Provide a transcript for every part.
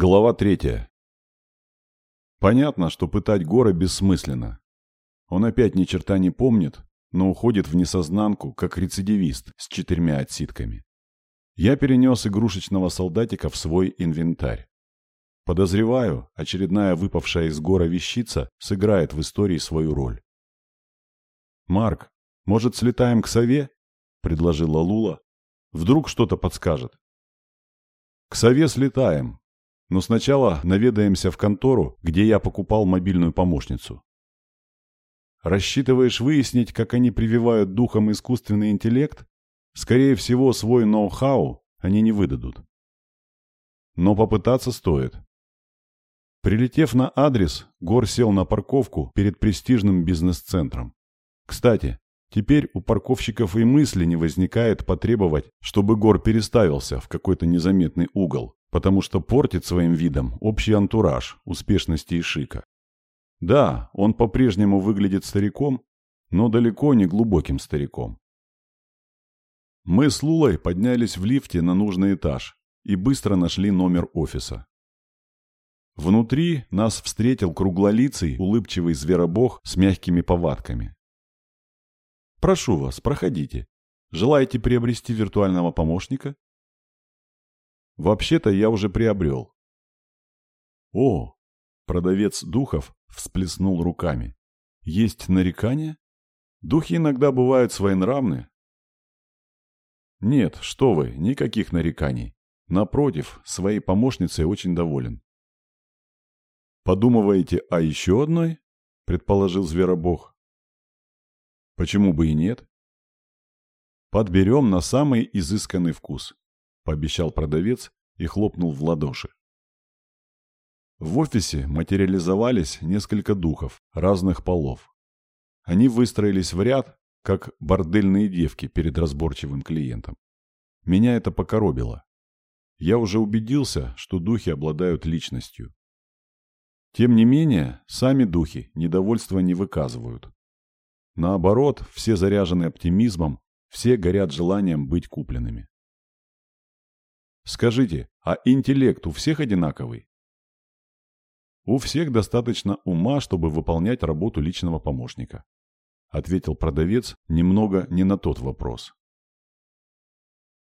Глава третья. Понятно, что пытать Гора бессмысленно. Он опять ни черта не помнит, но уходит в несознанку, как рецидивист с четырьмя отсидками. Я перенес игрушечного солдатика в свой инвентарь. Подозреваю, очередная выпавшая из Гора вещица сыграет в истории свою роль. «Марк, может, слетаем к сове?» – предложила Лула. «Вдруг что-то подскажет». «К сове слетаем, но сначала наведаемся в контору, где я покупал мобильную помощницу. Рассчитываешь выяснить, как они прививают духом искусственный интеллект? Скорее всего, свой ноу-хау они не выдадут. Но попытаться стоит. Прилетев на адрес, Гор сел на парковку перед престижным бизнес-центром. Кстати, теперь у парковщиков и мысли не возникает потребовать, чтобы Гор переставился в какой-то незаметный угол потому что портит своим видом общий антураж успешности и шика. Да, он по-прежнему выглядит стариком, но далеко не глубоким стариком. Мы с Лулой поднялись в лифте на нужный этаж и быстро нашли номер офиса. Внутри нас встретил круглолицый, улыбчивый зверобог с мягкими повадками. «Прошу вас, проходите. Желаете приобрести виртуального помощника?» Вообще-то я уже приобрел. О, продавец духов всплеснул руками. Есть нарекания? Духи иногда бывают своенравны. Нет, что вы, никаких нареканий. Напротив, своей помощницей очень доволен. Подумываете о еще одной? Предположил зверобог. Почему бы и нет? Подберем на самый изысканный вкус пообещал продавец и хлопнул в ладоши. В офисе материализовались несколько духов разных полов. Они выстроились в ряд, как бордельные девки перед разборчивым клиентом. Меня это покоробило. Я уже убедился, что духи обладают личностью. Тем не менее, сами духи недовольства не выказывают. Наоборот, все заряжены оптимизмом, все горят желанием быть купленными. Скажите, а интеллект у всех одинаковый? У всех достаточно ума, чтобы выполнять работу личного помощника. Ответил продавец немного не на тот вопрос.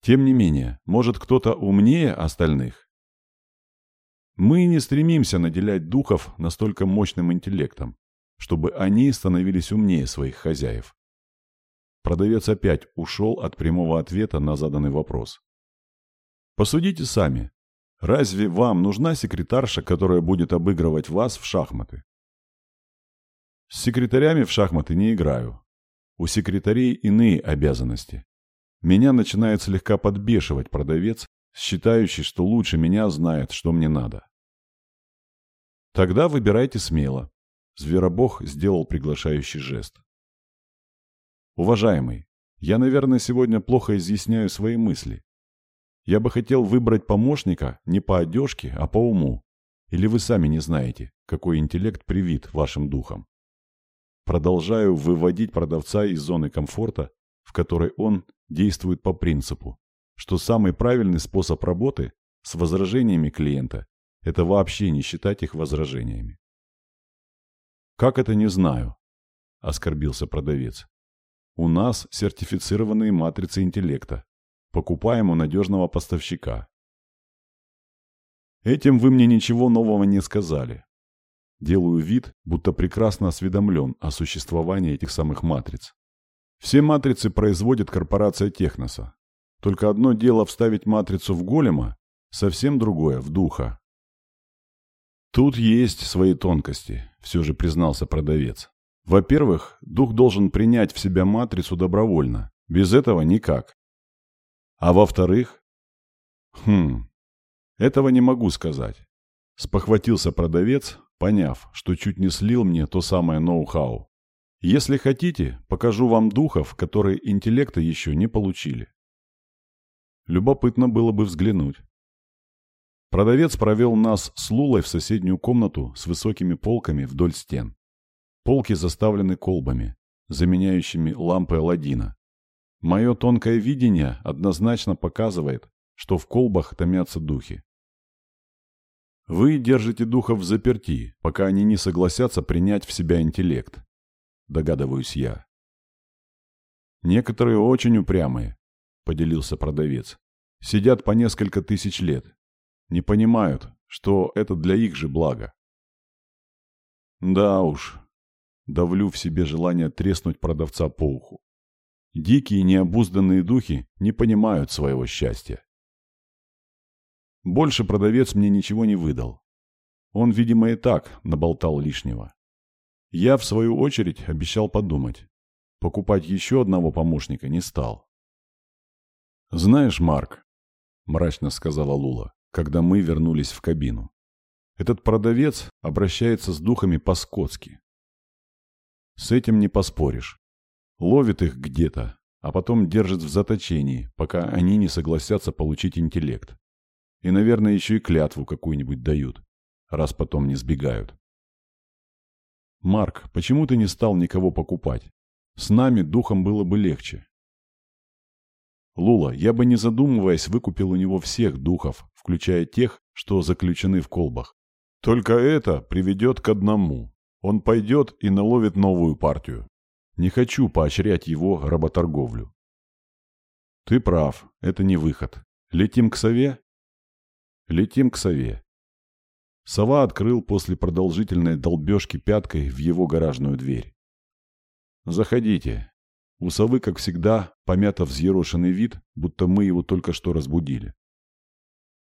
Тем не менее, может кто-то умнее остальных? Мы не стремимся наделять духов настолько мощным интеллектом, чтобы они становились умнее своих хозяев. Продавец опять ушел от прямого ответа на заданный вопрос. Посудите сами. Разве вам нужна секретарша, которая будет обыгрывать вас в шахматы? С секретарями в шахматы не играю. У секретарей иные обязанности. Меня начинает слегка подбешивать продавец, считающий, что лучше меня знает, что мне надо. Тогда выбирайте смело. Зверобог сделал приглашающий жест. Уважаемый, я, наверное, сегодня плохо изъясняю свои мысли. Я бы хотел выбрать помощника не по одежке, а по уму. Или вы сами не знаете, какой интеллект привит вашим духом. Продолжаю выводить продавца из зоны комфорта, в которой он действует по принципу, что самый правильный способ работы с возражениями клиента – это вообще не считать их возражениями. «Как это не знаю?» – оскорбился продавец. «У нас сертифицированные матрицы интеллекта, Покупаем у надежного поставщика. Этим вы мне ничего нового не сказали. Делаю вид, будто прекрасно осведомлен о существовании этих самых матриц. Все матрицы производит корпорация Техноса. Только одно дело вставить матрицу в голема, совсем другое – в духа. Тут есть свои тонкости, все же признался продавец. Во-первых, дух должен принять в себя матрицу добровольно. Без этого никак. А во-вторых? Хм, этого не могу сказать. Спохватился продавец, поняв, что чуть не слил мне то самое ноу-хау. Если хотите, покажу вам духов, которые интеллекта еще не получили. Любопытно было бы взглянуть. Продавец провел нас с Лулой в соседнюю комнату с высокими полками вдоль стен. Полки заставлены колбами, заменяющими лампы Аладдина. Мое тонкое видение однозначно показывает, что в колбах томятся духи. Вы держите духов в заперти, пока они не согласятся принять в себя интеллект. Догадываюсь я. Некоторые очень упрямые, поделился продавец. Сидят по несколько тысяч лет. Не понимают, что это для их же блага. Да уж, давлю в себе желание треснуть продавца по уху. Дикие необузданные духи не понимают своего счастья. Больше продавец мне ничего не выдал. Он, видимо, и так наболтал лишнего. Я, в свою очередь, обещал подумать. Покупать еще одного помощника не стал. «Знаешь, Марк», — мрачно сказала Лула, когда мы вернулись в кабину, «этот продавец обращается с духами по-скотски. С этим не поспоришь. Ловит их где-то, а потом держит в заточении, пока они не согласятся получить интеллект. И, наверное, еще и клятву какую-нибудь дают, раз потом не сбегают. «Марк, почему ты не стал никого покупать? С нами духом было бы легче». «Лула, я бы не задумываясь выкупил у него всех духов, включая тех, что заключены в колбах. Только это приведет к одному. Он пойдет и наловит новую партию. Не хочу поощрять его работорговлю». «Ты прав, это не выход. Летим к сове?» Летим к сове. Сова открыл после продолжительной долбежки пяткой в его гаражную дверь. «Заходите». У совы, как всегда, помято взъерошенный вид, будто мы его только что разбудили.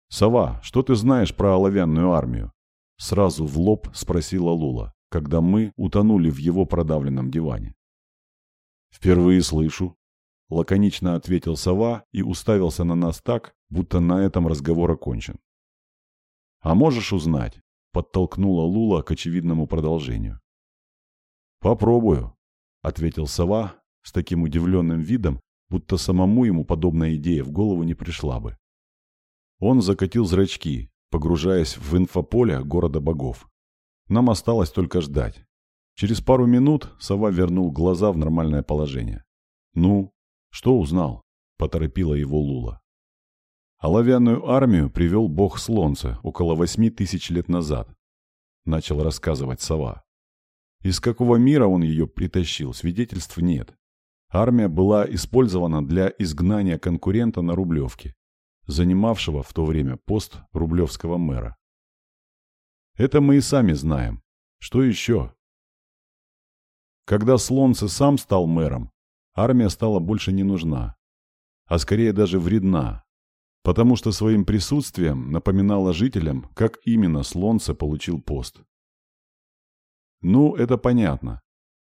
«Сова, что ты знаешь про оловянную армию?» Сразу в лоб спросила Лула, когда мы утонули в его продавленном диване. «Впервые слышу», — лаконично ответил сова и уставился на нас так, будто на этом разговор окончен. «А можешь узнать?» – подтолкнула Лула к очевидному продолжению. «Попробую», – ответил сова с таким удивленным видом, будто самому ему подобная идея в голову не пришла бы. Он закатил зрачки, погружаясь в инфополе города богов. Нам осталось только ждать. Через пару минут сова вернул глаза в нормальное положение. «Ну, что узнал?» – поторопила его Лула. Оловянную армию привел бог Слонца около восьми тысяч лет назад, начал рассказывать сова. Из какого мира он ее притащил, свидетельств нет. Армия была использована для изгнания конкурента на Рублевке, занимавшего в то время пост рублевского мэра. Это мы и сами знаем. Что еще? Когда Слонце сам стал мэром, армия стала больше не нужна, а скорее даже вредна, потому что своим присутствием напоминала жителям, как именно Слонце получил пост. Ну, это понятно.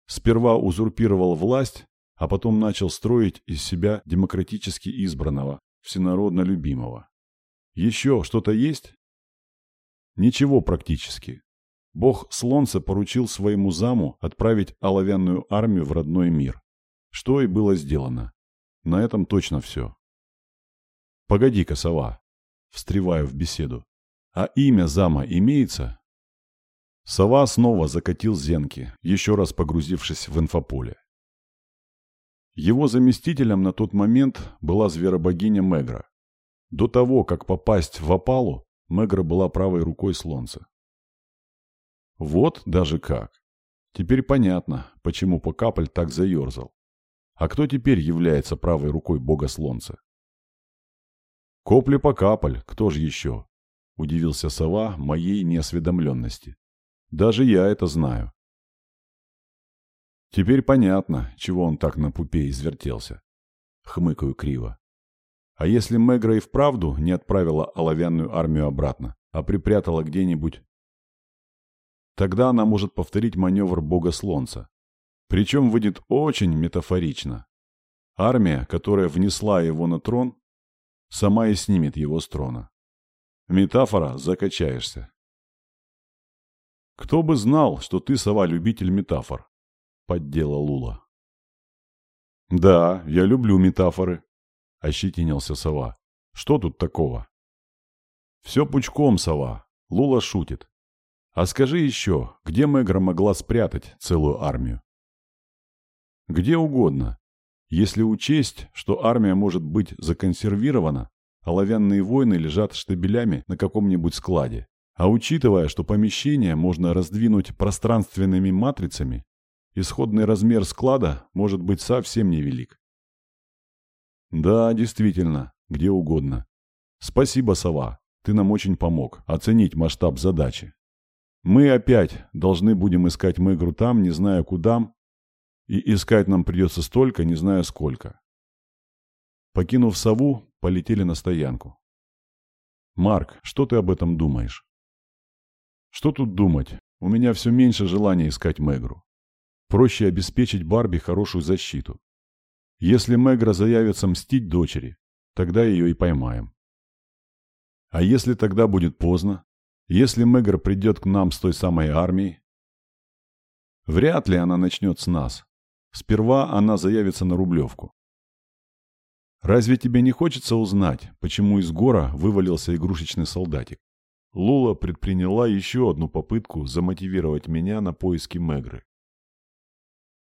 Сперва узурпировал власть, а потом начал строить из себя демократически избранного, всенародно любимого. Еще что-то есть? Ничего практически. Бог Слонце поручил своему заму отправить оловянную армию в родной мир. Что и было сделано. На этом точно все. «Погоди-ка, сова!» Встреваю в беседу. «А имя зама имеется?» Сова снова закатил зенки, еще раз погрузившись в инфополе. Его заместителем на тот момент была зверобогиня Мегра. До того, как попасть в опалу, Мегра была правой рукой слонца. Вот даже как. Теперь понятно, почему Покапль так заерзал. А кто теперь является правой рукой бога слонца? «Копли-покапаль, кто же еще?» – удивился сова моей неосведомленности. «Даже я это знаю». Теперь понятно, чего он так на пупе извертелся. Хмыкаю криво. А если Мегра и вправду не отправила оловянную армию обратно, а припрятала где-нибудь, тогда она может повторить маневр бога Слонца. Причем выйдет очень метафорично. Армия, которая внесла его на трон, сама и снимет его с трона. Метафора закачаешься. «Кто бы знал, что ты, сова, любитель метафор?» — поддела Лула. «Да, я люблю метафоры», — ощетинился сова. «Что тут такого?» «Все пучком, сова. Лула шутит. А скажи еще, где Мегра могла спрятать целую армию?» «Где угодно. Если учесть, что армия может быть законсервирована, оловянные войны лежат штабелями на каком-нибудь складе, А учитывая, что помещение можно раздвинуть пространственными матрицами, исходный размер склада может быть совсем невелик. Да, действительно, где угодно. Спасибо, сова, ты нам очень помог оценить масштаб задачи. Мы опять должны будем искать Мэгру там, не зная куда, и искать нам придется столько, не зная сколько. Покинув сову, полетели на стоянку. «Марк, что ты об этом думаешь?» «Что тут думать? У меня все меньше желания искать Мэгру. Проще обеспечить Барби хорошую защиту. Если Мэгра заявится мстить дочери, тогда ее и поймаем. А если тогда будет поздно? Если Мэгр придет к нам с той самой армией? Вряд ли она начнет с нас. Сперва она заявится на Рублевку. Разве тебе не хочется узнать, почему из гора вывалился игрушечный солдатик? Лула предприняла еще одну попытку замотивировать меня на поиски Мегры.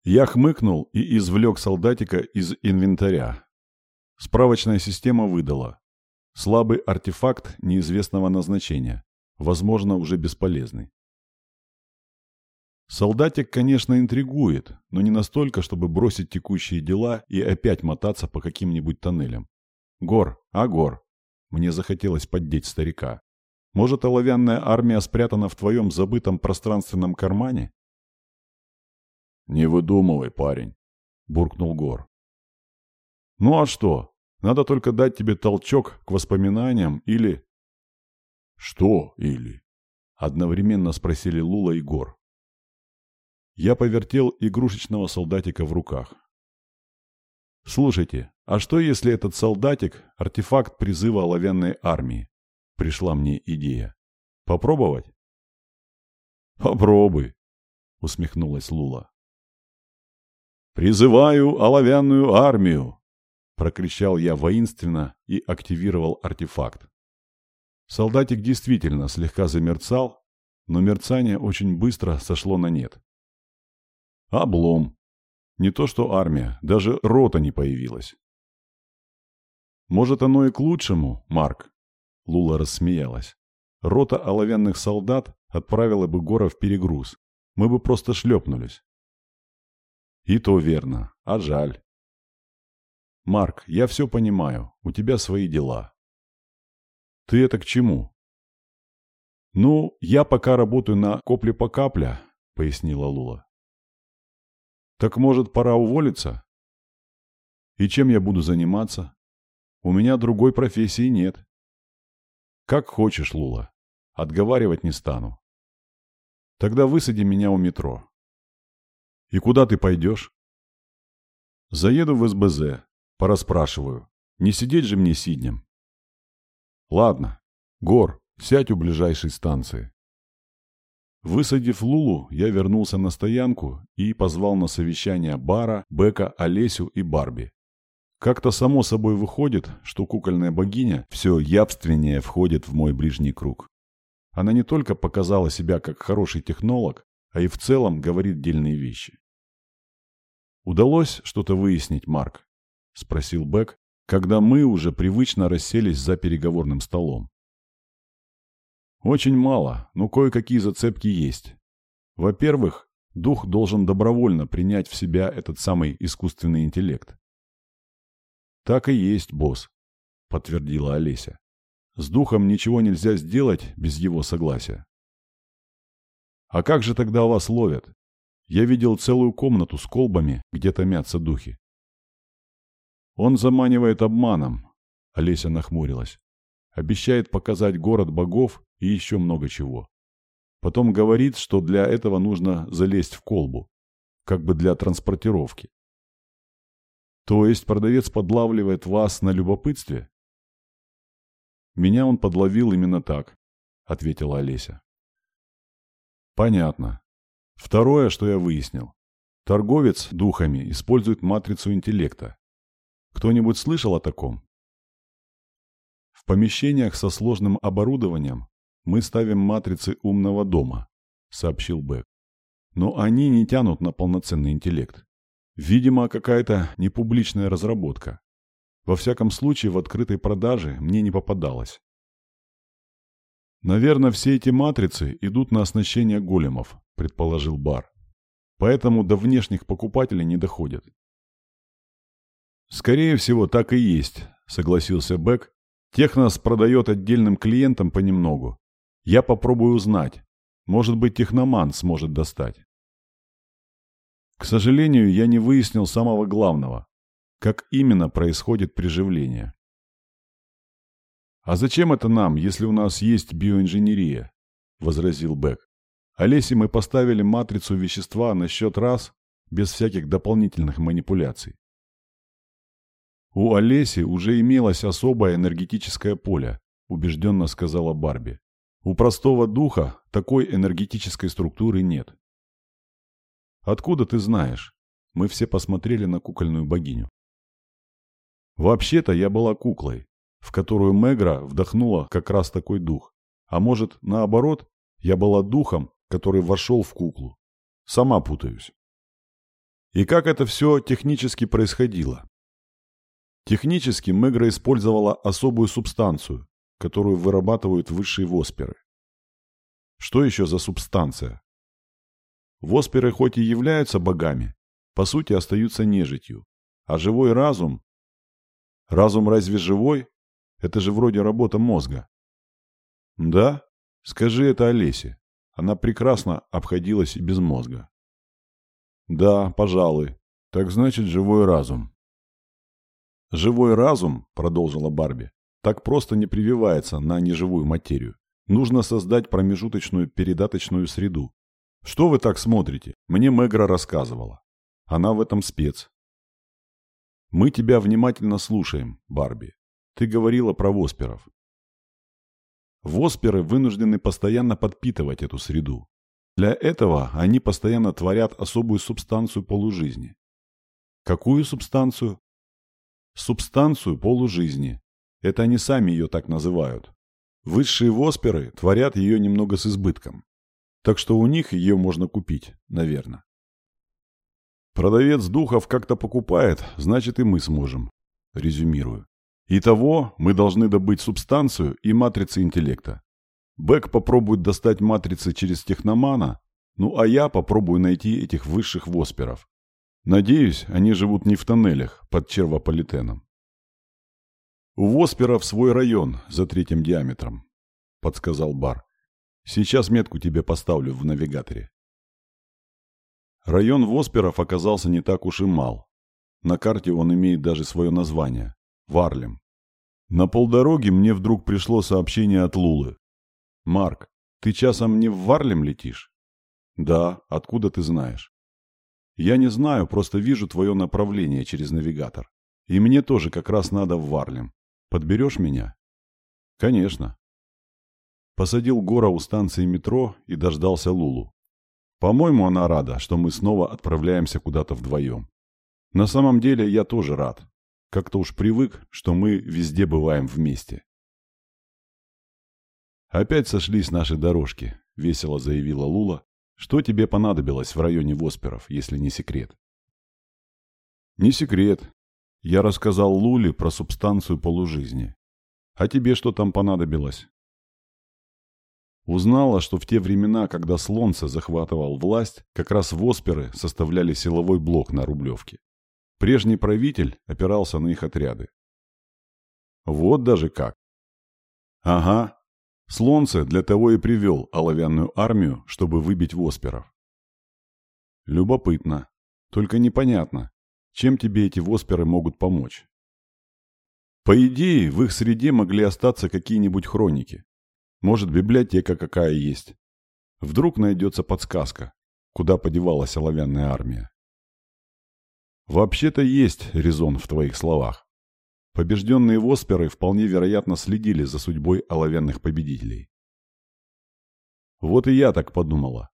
Я хмыкнул и извлек солдатика из инвентаря. Справочная система выдала. Слабый артефакт неизвестного назначения, возможно, уже бесполезный. Солдатик, конечно, интригует, но не настолько, чтобы бросить текущие дела и опять мотаться по каким-нибудь тоннелям. Гор, а гор. Мне захотелось поддеть старика. Может, оловянная армия спрятана в твоем забытом пространственном кармане? Не выдумывай, парень, буркнул Гор. Ну а что? Надо только дать тебе толчок к воспоминаниям или... Что или? Одновременно спросили Лула и Гор. Я повертел игрушечного солдатика в руках. «Слушайте, а что если этот солдатик – артефакт призыва оловянной армии?» Пришла мне идея. «Попробовать?» «Попробуй», – усмехнулась Лула. «Призываю оловянную армию!» – прокричал я воинственно и активировал артефакт. Солдатик действительно слегка замерцал, но мерцание очень быстро сошло на нет. Облом. Не то что армия, даже рота не появилась. Может, оно и к лучшему, Марк? Лула рассмеялась. Рота оловянных солдат отправила бы Гора в перегруз. Мы бы просто шлепнулись. И то верно. А жаль. Марк, я все понимаю. У тебя свои дела. Ты это к чему? Ну, я пока работаю на копле по капля, пояснила Лула. Так может, пора уволиться? И чем я буду заниматься? У меня другой профессии нет. Как хочешь, Лула. Отговаривать не стану. Тогда высади меня у метро. И куда ты пойдешь? Заеду в СБЗ, пораспрашиваю. Не сидеть же мне сиднем. Ладно. Гор, сядь у ближайшей станции. Высадив Лулу, я вернулся на стоянку и позвал на совещание Бара, Бека, Олесю и Барби. Как-то само собой выходит, что кукольная богиня все явственнее входит в мой ближний круг. Она не только показала себя как хороший технолог, а и в целом говорит дельные вещи. «Удалось что-то выяснить, Марк?» – спросил Бек, когда мы уже привычно расселись за переговорным столом. Очень мало, но кое-какие зацепки есть. Во-первых, дух должен добровольно принять в себя этот самый искусственный интеллект. Так и есть, босс, подтвердила Олеся. С духом ничего нельзя сделать без его согласия. А как же тогда вас ловят? Я видел целую комнату с колбами, где томятся духи. Он заманивает обманом, Олеся нахмурилась. Обещает показать город богов и еще много чего. Потом говорит, что для этого нужно залезть в колбу, как бы для транспортировки. То есть продавец подлавливает вас на любопытстве? Меня он подловил именно так, ответила Олеся. Понятно. Второе, что я выяснил. Торговец духами использует матрицу интеллекта. Кто-нибудь слышал о таком? помещениях со сложным оборудованием мы ставим матрицы умного дома», — сообщил Бэк. «Но они не тянут на полноценный интеллект. Видимо, какая-то непубличная разработка. Во всяком случае, в открытой продаже мне не попадалось». Наверное, все эти матрицы идут на оснащение големов, предположил Бар. Поэтому до внешних покупателей не доходят. Скорее всего, так и есть, согласился Бэк. Технос продает отдельным клиентам понемногу. Я попробую узнать. Может быть, техноман сможет достать. К сожалению, я не выяснил самого главного. Как именно происходит приживление. «А зачем это нам, если у нас есть биоинженерия?» – возразил Бек. «Олесе мы поставили матрицу вещества на счет раз, без всяких дополнительных манипуляций. «У Олеси уже имелось особое энергетическое поле», – убежденно сказала Барби. «У простого духа такой энергетической структуры нет». «Откуда ты знаешь?» Мы все посмотрели на кукольную богиню. «Вообще-то я была куклой, в которую Мегра вдохнула как раз такой дух. А может, наоборот, я была духом, который вошел в куклу. Сама путаюсь. И как это все технически происходило? Технически Мегра использовала особую субстанцию, которую вырабатывают высшие восперы. Что еще за субстанция? Восперы хоть и являются богами, по сути остаются нежитью, а живой разум... Разум разве живой? Это же вроде работа мозга. Да? Скажи это Олесе. Она прекрасно обходилась без мозга. Да, пожалуй. Так значит, живой разум. Живой разум, продолжила Барби, так просто не прививается на неживую материю. Нужно создать промежуточную передаточную среду. Что вы так смотрите? Мне Мегра рассказывала. Она в этом спец. Мы тебя внимательно слушаем, Барби. Ты говорила про восперов. Восперы вынуждены постоянно подпитывать эту среду. Для этого они постоянно творят особую субстанцию полужизни. Какую субстанцию? Субстанцию полужизни. Это они сами ее так называют. Высшие восперы творят ее немного с избытком. Так что у них ее можно купить, наверное. Продавец духов как-то покупает, значит и мы сможем. Резюмирую. Итого мы должны добыть субстанцию и матрицы интеллекта. Бэк попробует достать матрицы через техномана, ну а я попробую найти этих высших восперов. Надеюсь, они живут не в тоннелях под червополитеном. У восперов свой район за третьим диаметром, подсказал Бар. Сейчас метку тебе поставлю в навигаторе. Район восперов оказался не так уж и мал. На карте он имеет даже свое название Варлем. На полдороги мне вдруг пришло сообщение от Лулы. «Марк, ты часом не в Варлем летишь?» «Да, откуда ты знаешь?» «Я не знаю, просто вижу твое направление через навигатор. И мне тоже как раз надо в Варлем. Подберешь меня?» «Конечно». Посадил Гора у станции метро и дождался Лулу. По-моему, она рада, что мы снова отправляемся куда-то вдвоем. На самом деле, я тоже рад. Как-то уж привык, что мы везде бываем вместе. «Опять сошлись наши дорожки», — весело заявила Лула. «Что тебе понадобилось в районе Восперов, если не секрет?» «Не секрет. Я рассказал Луле про субстанцию полужизни. А тебе что там понадобилось?» Узнала, что в те времена, когда Слонце захватывал власть, как раз Восперы составляли силовой блок на Рублевке. Прежний правитель опирался на их отряды. Вот даже как. Ага. Слонце для того и привел оловянную армию, чтобы выбить восперов. Любопытно. Только непонятно, чем тебе эти восперы могут помочь. По идее, в их среде могли остаться какие-нибудь хроники. Может, библиотека какая есть. Вдруг найдется подсказка, куда подевалась оловянная армия. Вообще-то есть резон в твоих словах. Побежденные восперы вполне вероятно следили за судьбой оловянных победителей. Вот и я так подумала.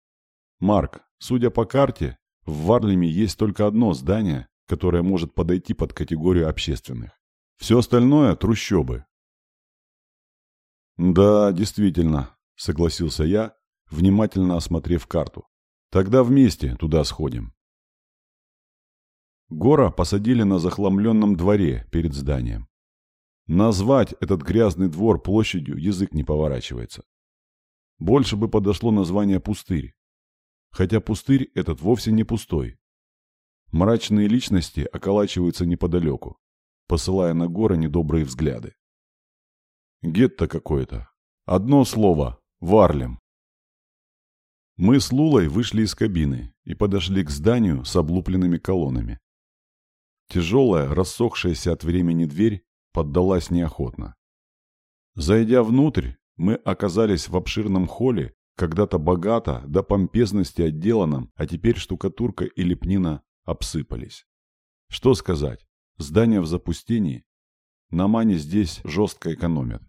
Марк, судя по карте, в Варлеме есть только одно здание, которое может подойти под категорию общественных. Все остальное – трущобы. Да, действительно, согласился я, внимательно осмотрев карту. Тогда вместе туда сходим. Гора посадили на захламленном дворе перед зданием. Назвать этот грязный двор площадью язык не поворачивается. Больше бы подошло название «пустырь». Хотя пустырь этот вовсе не пустой. Мрачные личности околачиваются неподалеку, посылая на горы недобрые взгляды. Гетто какое-то. Одно слово – Варлем. Мы с Лулой вышли из кабины и подошли к зданию с облупленными колоннами. Тяжелая, рассохшаяся от времени дверь поддалась неохотно. Зайдя внутрь, мы оказались в обширном холле, когда-то богато, до помпезности отделанном, а теперь штукатурка и лепнина обсыпались. Что сказать, здание в запустении. На мане здесь жестко экономят.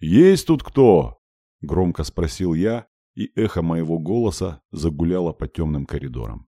«Есть тут кто?» – громко спросил я, и эхо моего голоса загуляло по темным коридорам.